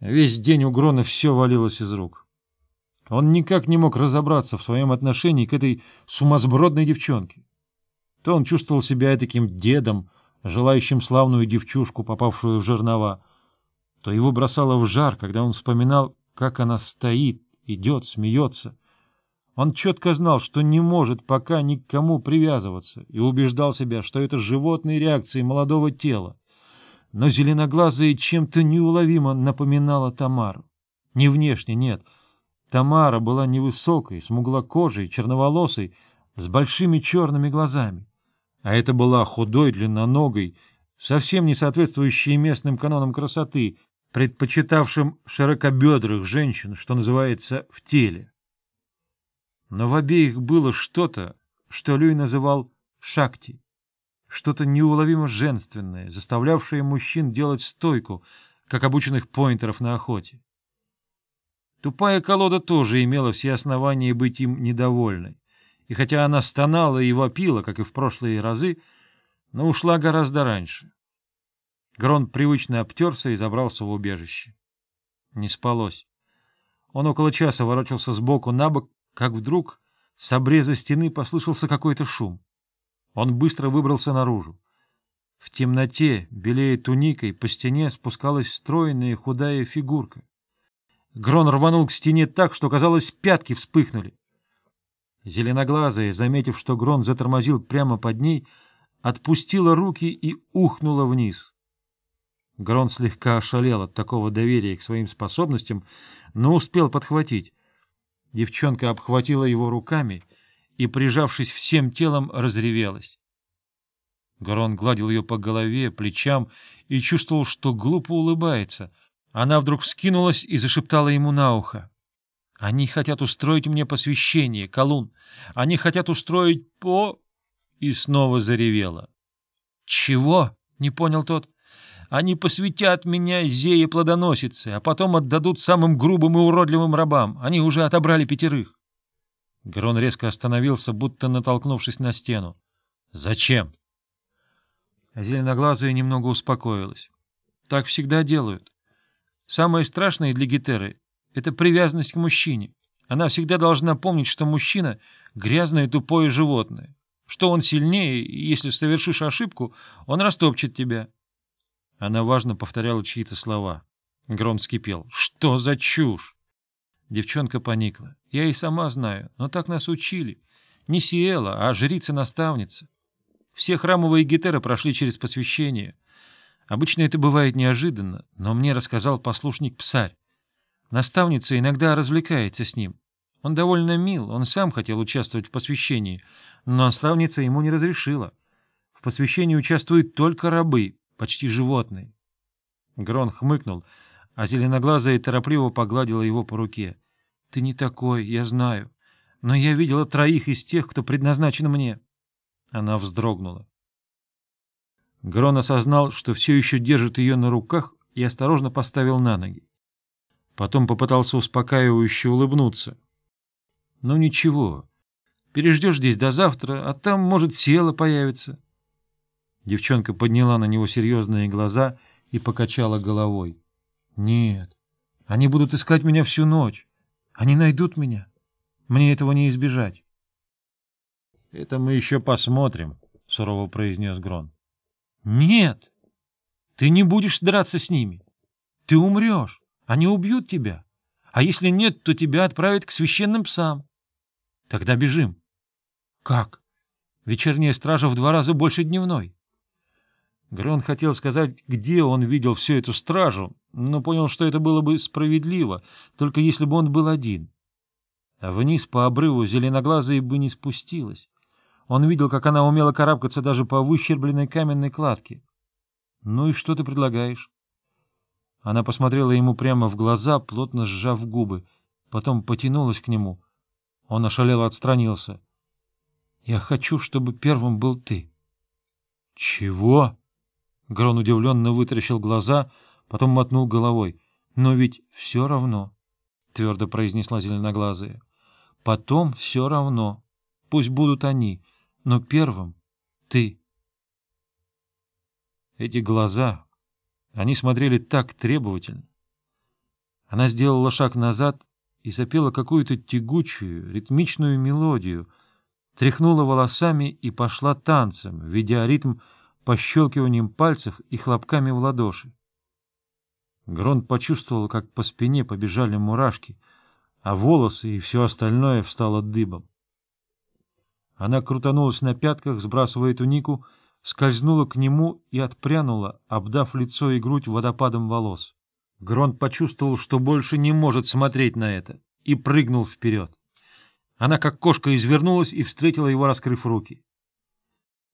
Весь день у Грона все валилось из рук. Он никак не мог разобраться в своем отношении к этой сумасбродной девчонке. То он чувствовал себя таким дедом, желающим славную девчушку, попавшую в жернова, то его бросало в жар, когда он вспоминал, как она стоит, идет, смеется. Он четко знал, что не может пока ни к кому привязываться, и убеждал себя, что это животные реакции молодого тела. Но зеленоглазая чем-то неуловимо напоминала Тамару. Не внешне, нет. Тамара была невысокой, смуглокожей, черноволосой, с большими черными глазами. А это была худой, длинноногой, совсем не соответствующей местным канонам красоты, предпочитавшим широкобедрых женщин, что называется, в теле. Но в обеих было что-то, что Люй называл «шакти», что-то неуловимо женственное, заставлявшее мужчин делать стойку, как обученных поинтеров на охоте. Тупая колода тоже имела все основания быть им недовольной, и хотя она стонала и вопила, как и в прошлые разы, но ушла гораздо раньше. Грон привычно обтерся и забрался в убежище. Не спалось. Он около часа ворочался сбоку на бок, как вдруг с обреза стены послышался какой-то шум. Он быстро выбрался наружу. В темноте, белее туникой, по стене спускалась стройная худая фигурка. Грон рванул к стене так, что, казалось, пятки вспыхнули. Зеленоглазая, заметив, что Грон затормозил прямо под ней, отпустила руки и ухнула вниз. Грон слегка ошалел от такого доверия к своим способностям, но успел подхватить. Девчонка обхватила его руками и, прижавшись всем телом, разревелась. Грон гладил ее по голове, плечам и чувствовал, что глупо улыбается. Она вдруг вскинулась и зашептала ему на ухо. — Они хотят устроить мне посвящение, колун. Они хотят устроить по... И снова заревела. — Чего? — не понял тот. Они посвятят меня зее плодоносице, а потом отдадут самым грубым и уродливым рабам. Они уже отобрали пятерых. Грон резко остановился, будто натолкнувшись на стену. — Зачем? Зеленоглазая немного успокоилась. Так всегда делают. Самое страшное для Гетеры — это привязанность к мужчине. Она всегда должна помнить, что мужчина — грязное тупое животное, что он сильнее, и если совершишь ошибку, он растопчет тебя. Она важно повторяла чьи-то слова. Грон скипел. «Что за чушь?» Девчонка поникла. «Я и сама знаю, но так нас учили. Не Сиэла, а жрица-наставница. Все храмовые гетеры прошли через посвящение. Обычно это бывает неожиданно, но мне рассказал послушник-псарь. Наставница иногда развлекается с ним. Он довольно мил, он сам хотел участвовать в посвящении, но наставница ему не разрешила. В посвящении участвуют только рабы, почти животный. Грон хмыкнул, а зеленоглазая торопливо погладила его по руке. — Ты не такой, я знаю. Но я видела троих из тех, кто предназначен мне. Она вздрогнула. Грон осознал, что все еще держит ее на руках, и осторожно поставил на ноги. Потом попытался успокаивающе улыбнуться. — Ну ничего, переждешь здесь до завтра, а там, может, села появится. — Девчонка подняла на него серьезные глаза и покачала головой. — Нет, они будут искать меня всю ночь. Они найдут меня. Мне этого не избежать. — Это мы еще посмотрим, — сурово произнес Грон. — Нет, ты не будешь драться с ними. Ты умрешь, они убьют тебя. А если нет, то тебя отправят к священным псам. Тогда бежим. — Как? Вечерняя стража в два раза больше дневной. Грон хотел сказать, где он видел всю эту стражу, но понял, что это было бы справедливо, только если бы он был один. А вниз по обрыву зеленоглазая бы не спустилась. Он видел, как она умела карабкаться даже по выщербленной каменной кладке. — Ну и что ты предлагаешь? Она посмотрела ему прямо в глаза, плотно сжав губы, потом потянулась к нему. Он ошалело отстранился. — Я хочу, чтобы первым был ты. — Чего? Грон удивленно вытаращил глаза, потом мотнул головой. — Но ведь все равно, — твердо произнесла зеленоглазая. — Потом все равно. Пусть будут они, но первым — ты. Эти глаза, они смотрели так требовательно. Она сделала шаг назад и запела какую-то тягучую, ритмичную мелодию, тряхнула волосами и пошла танцем, ведя ритм пощелкиванием пальцев и хлопками в ладоши. Грон почувствовал, как по спине побежали мурашки, а волосы и все остальное встало дыбом. Она крутанулась на пятках, сбрасывая тунику, скользнула к нему и отпрянула, обдав лицо и грудь водопадом волос. Грон почувствовал, что больше не может смотреть на это, и прыгнул вперед. Она, как кошка, извернулась и встретила его, раскрыв руки.